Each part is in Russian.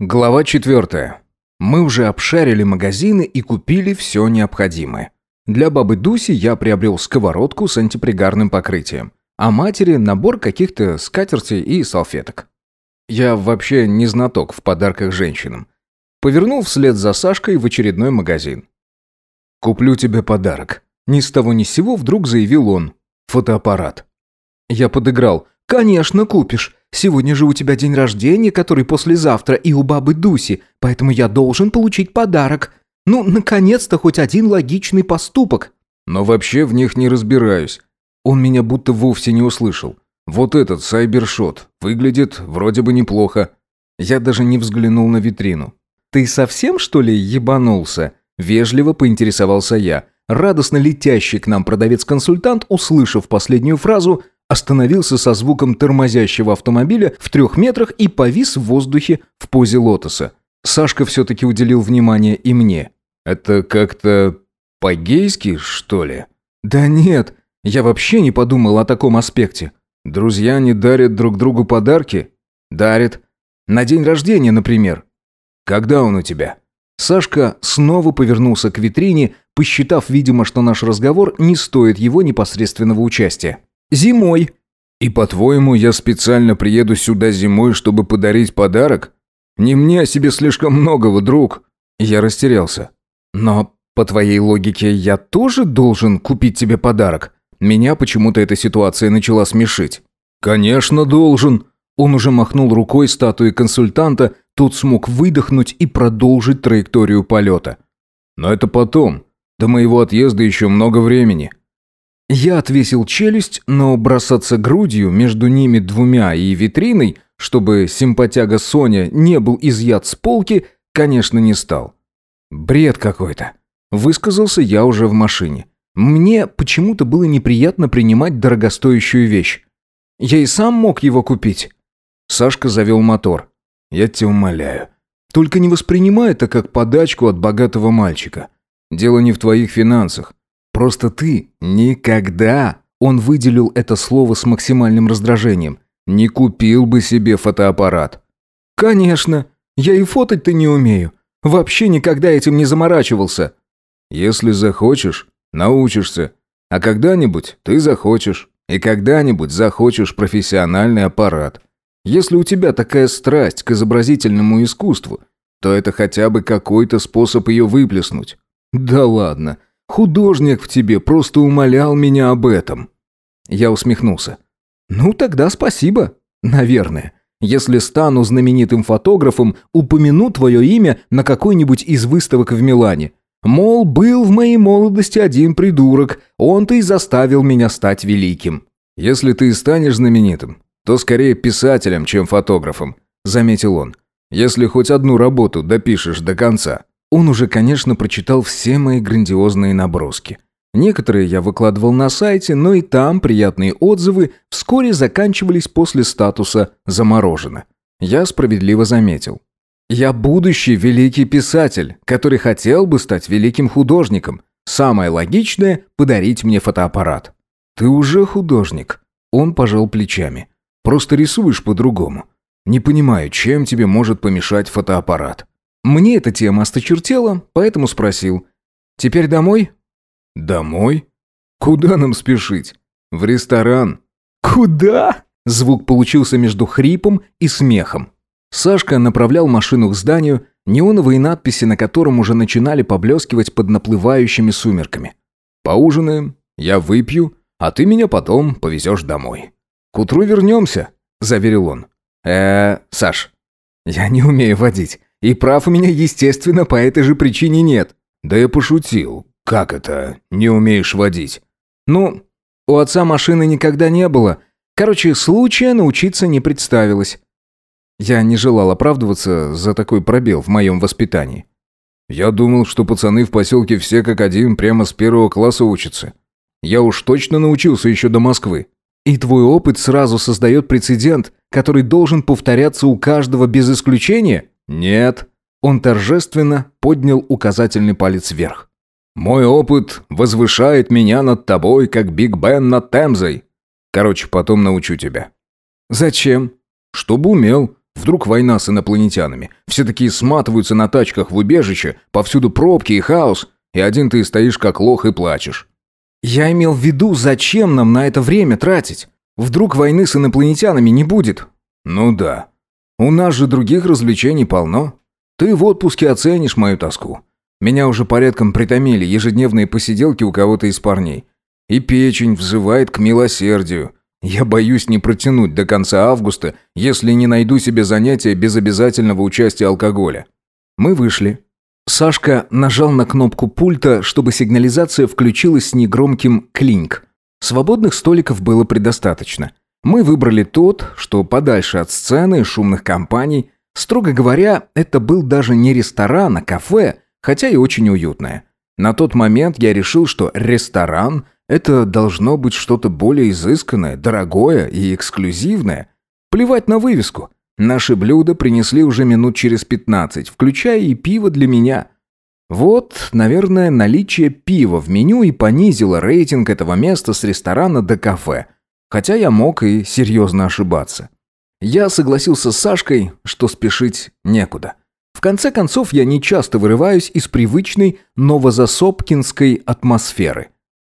Глава четвертая. Мы уже обшарили магазины и купили все необходимое. Для бабы Дуси я приобрел сковородку с антипригарным покрытием, а матери набор каких-то скатертей и салфеток. Я вообще не знаток в подарках женщинам. Повернул вслед за Сашкой в очередной магазин. «Куплю тебе подарок». Ни с того ни с сего вдруг заявил он. «Фотоаппарат». Я подыграл. «Конечно, купишь. Сегодня же у тебя день рождения, который послезавтра, и у бабы Дуси, поэтому я должен получить подарок. Ну, наконец-то хоть один логичный поступок». Но вообще в них не разбираюсь. Он меня будто вовсе не услышал. Вот этот сайбершот выглядит вроде бы неплохо. Я даже не взглянул на витрину. «Ты совсем, что ли, ебанулся?» Вежливо поинтересовался я. Радостно летящий к нам продавец-консультант, услышав последнюю фразу, остановился со звуком тормозящего автомобиля в трех метрах и повис в воздухе в позе лотоса. Сашка все-таки уделил внимание и мне. «Это как-то по-гейски, что ли?» «Да нет, я вообще не подумал о таком аспекте. Друзья не дарят друг другу подарки?» «Дарят. На день рождения, например». «Когда он у тебя?» Сашка снова повернулся к витрине, посчитав, видимо, что наш разговор не стоит его непосредственного участия. Зимой. И по-твоему, я специально приеду сюда зимой, чтобы подарить подарок? Не мне, а себе слишком многого, друг. Я растерялся. Но по твоей логике, я тоже должен купить тебе подарок. Меня почему-то эта ситуация начала смешить. Конечно, должен. Он уже махнул рукой статуи консультанта, тут смог выдохнуть и продолжить траекторию полета. Но это потом. До моего отъезда еще много времени. Я отвесил челюсть, но бросаться грудью между ними двумя и витриной, чтобы симпатяга Соня не был изъят с полки, конечно, не стал. Бред какой-то. Высказался я уже в машине. Мне почему-то было неприятно принимать дорогостоящую вещь. Я и сам мог его купить. Сашка завел мотор. Я тебя умоляю. Только не воспринимай это как подачку от богатого мальчика. Дело не в твоих финансах. Просто ты никогда, он выделил это слово с максимальным раздражением, не купил бы себе фотоаппарат. Конечно, я и фотать-то не умею. Вообще никогда этим не заморачивался. Если захочешь, научишься. А когда-нибудь ты захочешь. И когда-нибудь захочешь профессиональный аппарат. Если у тебя такая страсть к изобразительному искусству, то это хотя бы какой-то способ ее выплеснуть. Да ладно, Художник в тебе просто умолял меня об этом». Я усмехнулся. «Ну, тогда спасибо. Наверное. Если стану знаменитым фотографом, упомяну твое имя на какой-нибудь из выставок в Милане. Мол, был в моей молодости один придурок, он-то и заставил меня стать великим». «Если ты станешь знаменитым, то скорее писателем, чем фотографом», — заметил он. «Если хоть одну работу допишешь до конца». Он уже, конечно, прочитал все мои грандиозные наброски. Некоторые я выкладывал на сайте, но и там приятные отзывы вскоре заканчивались после статуса «заморожено». Я справедливо заметил. Я будущий великий писатель, который хотел бы стать великим художником. Самое логичное – подарить мне фотоаппарат. Ты уже художник. Он пожал плечами. Просто рисуешь по-другому. Не понимаю, чем тебе может помешать фотоаппарат. Мне эта тема осточертела, поэтому спросил. «Теперь домой?» «Домой? Куда нам спешить? В ресторан». «Куда?» Звук получился между хрипом и смехом. Сашка направлял машину к зданию, неоновые надписи на котором уже начинали поблескивать под наплывающими сумерками. «Поужинаем, я выпью, а ты меня потом повезешь домой. К утру вернемся», — заверил он. э Саш, я не умею водить. И прав у меня, естественно, по этой же причине нет. Да я пошутил. Как это? Не умеешь водить? Ну, у отца машины никогда не было. Короче, случая научиться не представилось. Я не желал оправдываться за такой пробел в моем воспитании. Я думал, что пацаны в поселке все как один прямо с первого класса учатся. Я уж точно научился еще до Москвы. И твой опыт сразу создает прецедент, который должен повторяться у каждого без исключения? «Нет». Он торжественно поднял указательный палец вверх. «Мой опыт возвышает меня над тобой, как Биг Бен над Темзой. Короче, потом научу тебя». «Зачем?» «Чтобы умел. Вдруг война с инопланетянами. Все такие сматываются на тачках в убежище, повсюду пробки и хаос, и один ты стоишь как лох и плачешь. Я имел в виду, зачем нам на это время тратить? Вдруг войны с инопланетянами не будет? Ну да. У нас же других развлечений полно. Ты в отпуске оценишь мою тоску. Меня уже порядком притомили ежедневные посиделки у кого-то из парней. И печень взывает к милосердию. Я боюсь не протянуть до конца августа, если не найду себе занятия без обязательного участия алкоголя. Мы вышли. Сашка нажал на кнопку пульта, чтобы сигнализация включилась с негромким «клинк». Свободных столиков было предостаточно. Мы выбрали тот, что подальше от сцены и шумных компаний. Строго говоря, это был даже не ресторан, а кафе, хотя и очень уютное. На тот момент я решил, что ресторан – это должно быть что-то более изысканное, дорогое и эксклюзивное. Плевать на вывеску. Наши блюда принесли уже минут через пятнадцать, включая и пиво для меня. Вот, наверное, наличие пива в меню и понизило рейтинг этого места с ресторана до кафе. Хотя я мог и серьезно ошибаться. Я согласился с Сашкой, что спешить некуда. В конце концов, я не часто вырываюсь из привычной новозасопкинской атмосферы.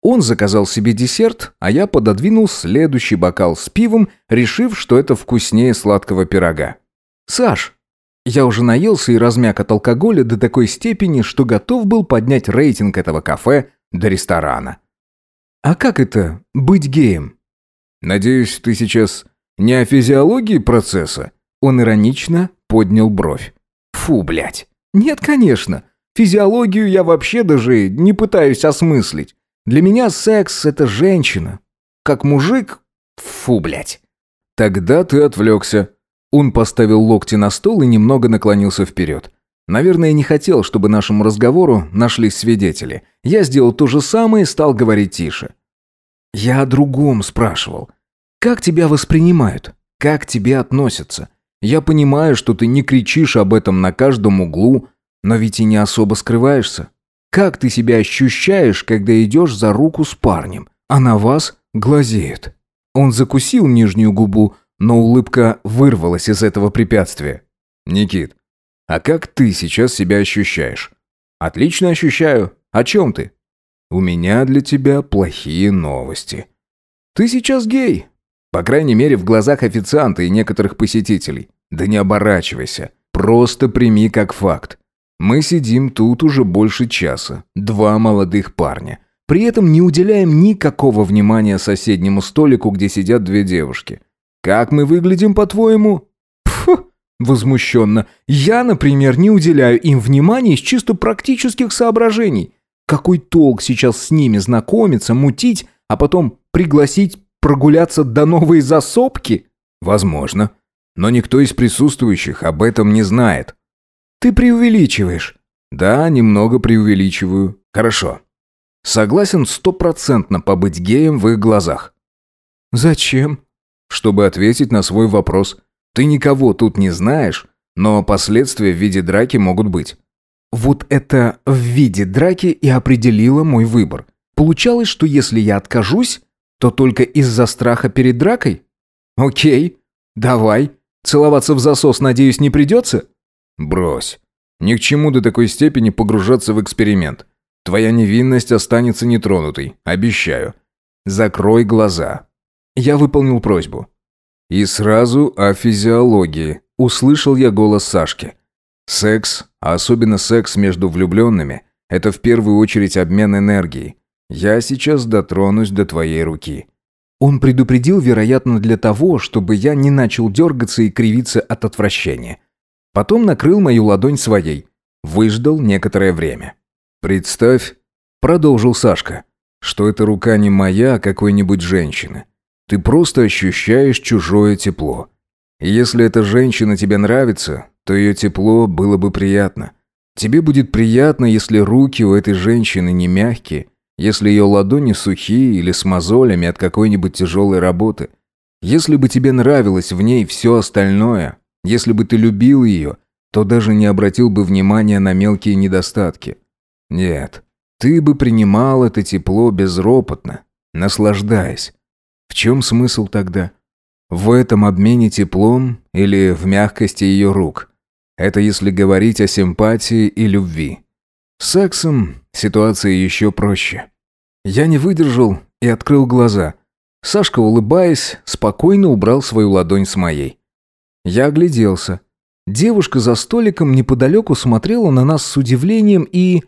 Он заказал себе десерт, а я пододвинул следующий бокал с пивом, решив, что это вкуснее сладкого пирога. «Саш, я уже наелся и размяк от алкоголя до такой степени, что готов был поднять рейтинг этого кафе до ресторана. А как это быть геем? Надеюсь, ты сейчас не о физиологии процесса? Он иронично поднял бровь. Фу, блядь. Нет, конечно. Физиологию я вообще даже не пытаюсь осмыслить. Для меня секс – это женщина. Как мужик – фу, блядь. Тогда ты отвлекся. Он поставил локти на стол и немного наклонился вперед. Наверное, не хотел, чтобы нашему разговору нашлись свидетели. Я сделал то же самое и стал говорить тише. «Я о другом спрашивал. Как тебя воспринимают? Как тебе относятся? Я понимаю, что ты не кричишь об этом на каждом углу, но ведь и не особо скрываешься. Как ты себя ощущаешь, когда идешь за руку с парнем, а на вас глазеют?» Он закусил нижнюю губу, но улыбка вырвалась из этого препятствия. «Никит, а как ты сейчас себя ощущаешь?» «Отлично ощущаю. О чем ты?» «У меня для тебя плохие новости. Ты сейчас гей. По крайней мере, в глазах официанта и некоторых посетителей. Да не оборачивайся. Просто прими как факт. Мы сидим тут уже больше часа. Два молодых парня. При этом не уделяем никакого внимания соседнему столику, где сидят две девушки. Как мы выглядим, по-твоему?» «Фу!» – возмущенно. «Я, например, не уделяю им внимания из чисто практических соображений. Какой толк сейчас с ними знакомиться, мутить, а потом пригласить прогуляться до новой засопки?» «Возможно. Но никто из присутствующих об этом не знает». «Ты преувеличиваешь». «Да, немного преувеличиваю. Хорошо. Согласен стопроцентно побыть геем в их глазах». «Зачем?» чтобы ответить на свой вопрос. Ты никого тут не знаешь, но последствия в виде драки могут быть. Вот это в виде драки и определило мой выбор. Получалось, что если я откажусь, то только из-за страха перед дракой? Окей, давай. Целоваться в засос, надеюсь, не придется? Брось. Ни к чему до такой степени погружаться в эксперимент. Твоя невинность останется нетронутой, обещаю. Закрой глаза, я выполнил просьбу. И сразу о физиологии. Услышал я голос Сашки. Секс, а особенно секс между влюбленными, это в первую очередь обмен энергией. Я сейчас дотронусь до твоей руки. Он предупредил, вероятно, для того, чтобы я не начал дергаться и кривиться от отвращения. Потом накрыл мою ладонь своей. Выждал некоторое время. «Представь», — продолжил Сашка, — «что эта рука не моя, а какой-нибудь женщины. Ты просто ощущаешь чужое тепло. Если эта женщина тебе нравится, то ее тепло было бы приятно. Тебе будет приятно, если руки у этой женщины не мягкие, если ее ладони сухие или с мозолями от какой-нибудь тяжелой работы. Если бы тебе нравилось в ней все остальное, если бы ты любил ее, то даже не обратил бы внимания на мелкие недостатки. Нет, ты бы принимал это тепло безропотно, наслаждаясь. В чем смысл тогда? В этом обмене теплом или в мягкости ее рук. Это если говорить о симпатии и любви. С сексом ситуация еще проще. Я не выдержал и открыл глаза. Сашка, улыбаясь, спокойно убрал свою ладонь с моей. Я огляделся. Девушка за столиком неподалеку смотрела на нас с удивлением и...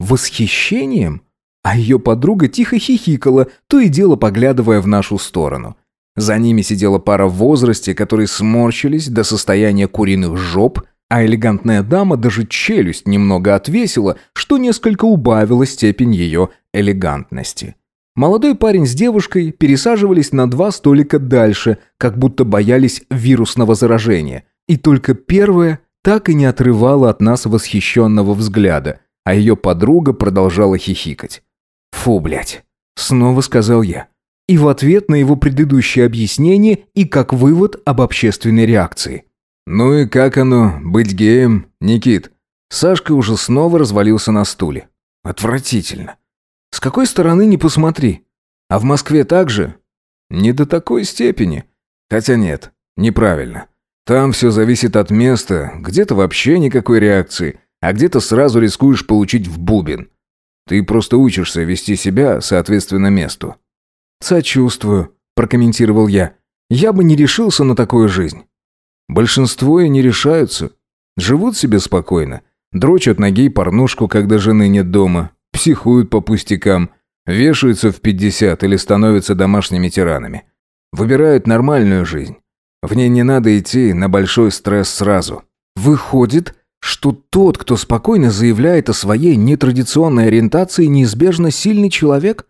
восхищением, а ее подруга тихо хихикала, то и дело поглядывая в нашу сторону. За ними сидела пара в возрасте, которые сморщились до состояния куриных жоп, а элегантная дама даже челюсть немного отвесила, что несколько убавило степень ее элегантности. Молодой парень с девушкой пересаживались на два столика дальше, как будто боялись вирусного заражения. И только первая так и не отрывала от нас восхищенного взгляда, а ее подруга продолжала хихикать. «Фу, блядь!» — снова сказал я. И в ответ на его предыдущее объяснение и как вывод об общественной реакции. «Ну и как оно, быть геем, Никит?» Сашка уже снова развалился на стуле. «Отвратительно. С какой стороны не посмотри. А в Москве так же? Не до такой степени. Хотя нет, неправильно. Там все зависит от места, где-то вообще никакой реакции, а где-то сразу рискуешь получить в бубен. Ты просто учишься вести себя соответственно месту. «Сочувствую», – прокомментировал я. «Я бы не решился на такую жизнь». Большинство и не решаются. Живут себе спокойно. Дрочат ноги порнушку, когда жены нет дома психуют по пустякам, вешаются в 50 или становятся домашними тиранами. Выбирают нормальную жизнь. В ней не надо идти на большой стресс сразу. Выходит, что тот, кто спокойно заявляет о своей нетрадиционной ориентации, неизбежно сильный человек?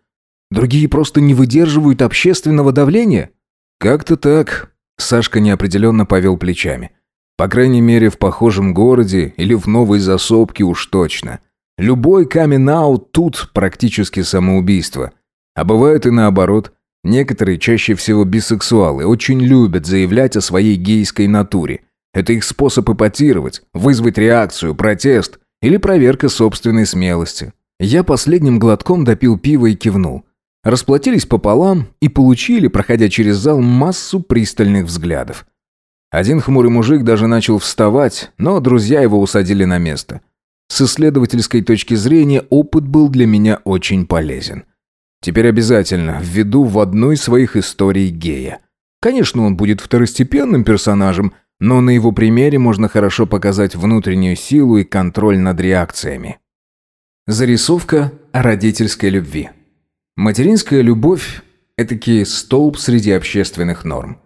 Другие просто не выдерживают общественного давления? Как-то так. Сашка неопределенно повел плечами. По крайней мере, в похожем городе или в новой засобке уж точно. Любой камин-аут тут практически самоубийство. А бывает и наоборот. Некоторые, чаще всего бисексуалы, очень любят заявлять о своей гейской натуре. Это их способ эпатировать, вызвать реакцию, протест или проверка собственной смелости. Я последним глотком допил пива и кивнул. Расплатились пополам и получили, проходя через зал, массу пристальных взглядов. Один хмурый мужик даже начал вставать, но друзья его усадили на место – с исследовательской точки зрения опыт был для меня очень полезен. Теперь обязательно введу в одну из своих историй гея. Конечно, он будет второстепенным персонажем, но на его примере можно хорошо показать внутреннюю силу и контроль над реакциями. Зарисовка родительской любви. Материнская любовь – этакий столб среди общественных норм.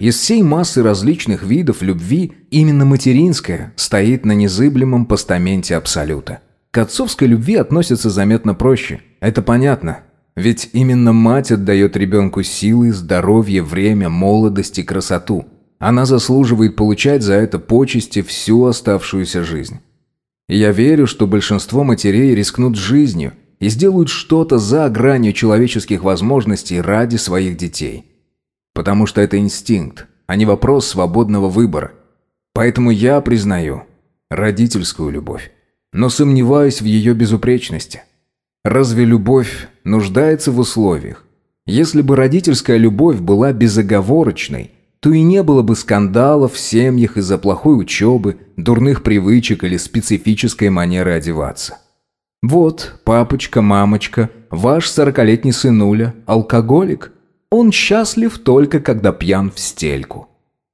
Из всей массы различных видов любви именно материнская стоит на незыблемом постаменте абсолюта. К отцовской любви относятся заметно проще. Это понятно. Ведь именно мать отдает ребенку силы, здоровье, время, молодость и красоту. Она заслуживает получать за это почести всю оставшуюся жизнь. Я верю, что большинство матерей рискнут жизнью и сделают что-то за гранью человеческих возможностей ради своих детей. Потому что это инстинкт, а не вопрос свободного выбора. Поэтому я признаю родительскую любовь, но сомневаюсь в ее безупречности. Разве любовь нуждается в условиях? Если бы родительская любовь была безоговорочной, то и не было бы скандалов в семьях из-за плохой учебы, дурных привычек или специфической манеры одеваться. Вот, папочка, мамочка, ваш сорокалетний сынуля, алкоголик – он счастлив только когда пьян в стельку.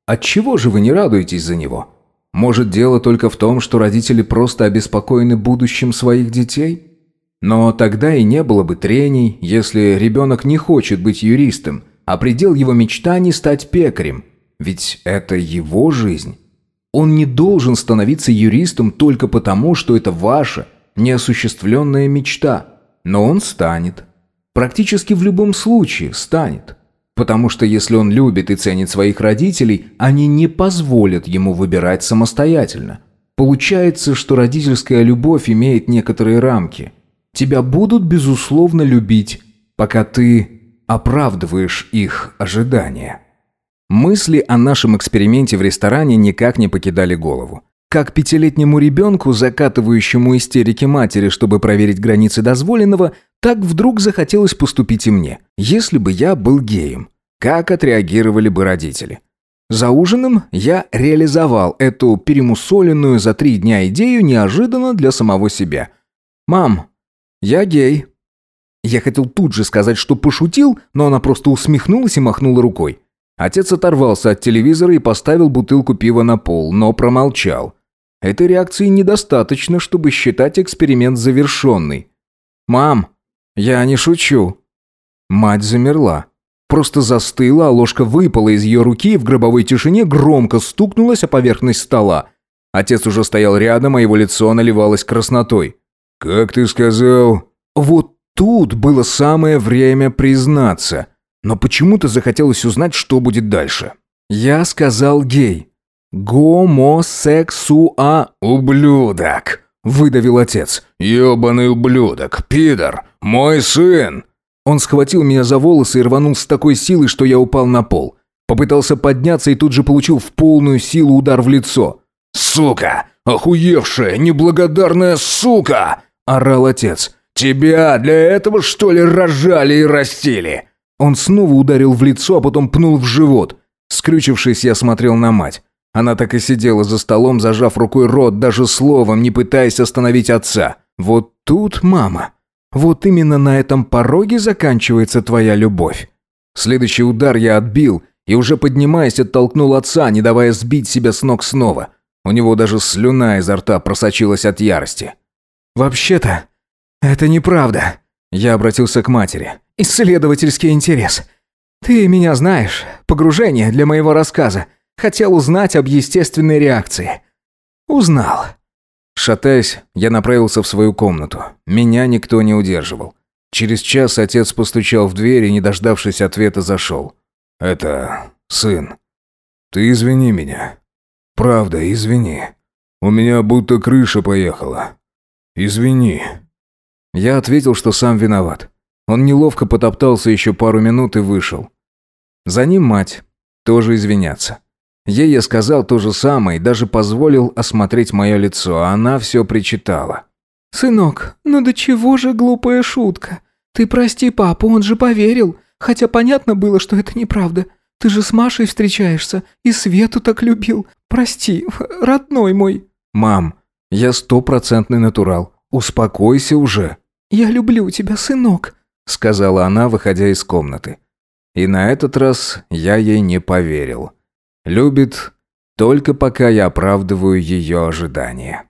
Отчего же вы не радуетесь за него? Может, дело только в том, что родители просто обеспокоены будущим своих детей? Но тогда и не было бы трений, если ребенок не хочет быть юристом, а предел его мечтаний стать пекарем. Ведь это его жизнь. Он не должен становиться юристом только потому, что это ваша неосуществленная мечта. Но он станет. Практически в любом случае станет. Потому что если он любит и ценит своих родителей, они не позволят ему выбирать самостоятельно. Получается, что родительская любовь имеет некоторые рамки. Тебя будут, безусловно, любить, пока ты оправдываешь их ожидания. Мысли о нашем эксперименте в ресторане никак не покидали голову. Как пятилетнему ребенку, закатывающему истерики матери, чтобы проверить границы дозволенного, так вдруг захотелось поступить и мне. Если бы я был геем. как отреагировали бы родители. За ужином я реализовал эту перемусоленную за три дня идею неожиданно для самого себя. «Мам, я гей». Я хотел тут же сказать, что пошутил, но она просто усмехнулась и махнула рукой. Отец оторвался от телевизора и поставил бутылку пива на пол, но промолчал. Этой реакции недостаточно, чтобы считать эксперимент завершенный. «Мам, я не шучу». Мать замерла. Просто застыла, а ложка выпала из ее руки и в гробовой тишине громко стукнулась о поверхность стола. Отец уже стоял рядом, а его лицо наливалось краснотой. «Как ты сказал?» Вот тут было самое время признаться. Но почему-то захотелось узнать, что будет дальше. Я сказал гей. «Гомосексуа...» «Ублюдок!» – выдавил отец. «Ебаный ублюдок! Пидор! Мой сын!» Он схватил меня за волосы и рванул с такой силой, что я упал на пол. Попытался подняться и тут же получил в полную силу удар в лицо. «Сука! Охуевшая, неблагодарная сука!» – орал отец. «Тебя для этого, что ли, рожали и растили?» Он снова ударил в лицо, а потом пнул в живот. Скрючившись, я смотрел на мать. Она так и сидела за столом, зажав рукой рот, даже словом, не пытаясь остановить отца. Вот тут мама. Вот именно на этом пороге заканчивается твоя любовь. Следующий удар я отбил и уже поднимаясь оттолкнул отца, не давая сбить себя с ног снова. У него даже слюна изо рта просочилась от ярости. «Вообще-то, это неправда», – я обратился к матери. «Исследовательский интерес. Ты меня знаешь, погружение для моего рассказа. Хотел узнать об естественной реакции. Узнал. Шатаясь, я направился в свою комнату. Меня никто не удерживал. Через час отец постучал в дверь и, не дождавшись ответа, зашел. «Это... сын. Ты извини меня. Правда, извини. У меня будто крыша поехала. Извини». Я ответил, что сам виноват. Он неловко потоптался еще пару минут и вышел. За ним мать. Тоже извиняться. Ей я сказал то же самое и даже позволил осмотреть мое лицо, а она все причитала. «Сынок, ну до чего же глупая шутка? Ты прости папу, он же поверил. Хотя понятно было, что это неправда. Ты же с Машей встречаешься и Свету так любил. Прости, родной мой». «Мам, я стопроцентный натурал. Успокойся уже». «Я люблю тебя, сынок», — сказала она, выходя из комнаты. И на этот раз я ей не поверил. Любит только пока я оправдываю ее ожидания.